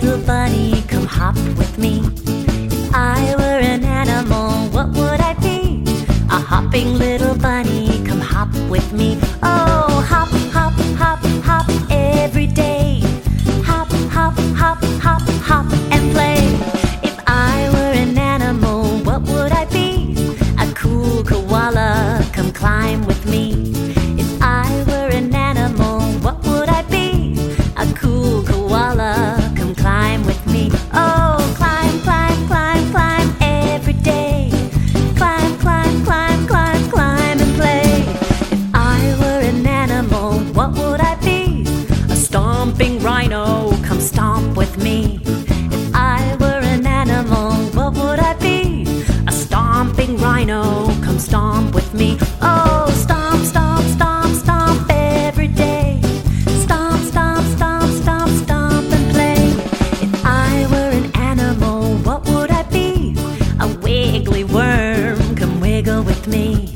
little bunny, come hop with me. If I were an animal, what would I be? A hopping little bunny, come hop with me. Come stomp with me. If I were an animal, what would I be? A stomping rhino, come stomp with me. Oh, stomp, stomp, stomp, stomp every day. Stomp, stomp, stomp, stomp, stomp and play. If I were an animal, what would I be? A wiggly worm, come wiggle with me.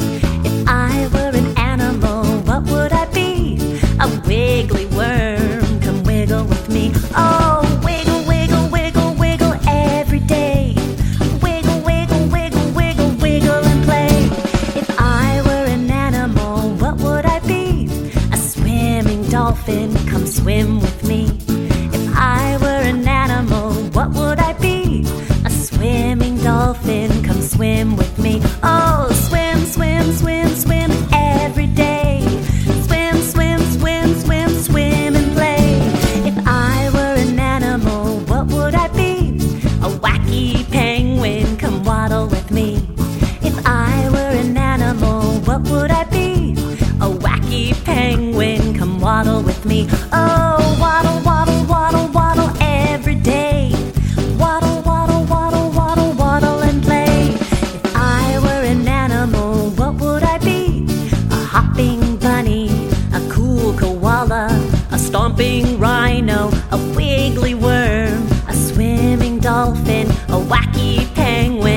Dolphin, come swim with me. If I were an animal, what would I be? A swimming dolphin, come swim with me. Oh, swim, swim, swim, swim every day. Swim, swim, swim, swim, swim and play. If I were an animal, what would I be? A wacky penguin, waddle with me. Oh, waddle, waddle, waddle, waddle every day. Waddle, waddle, waddle, waddle, waddle and play. If I were an animal, what would I be? A hopping bunny, a cool koala, a stomping rhino, a wiggly worm, a swimming dolphin, a wacky penguin.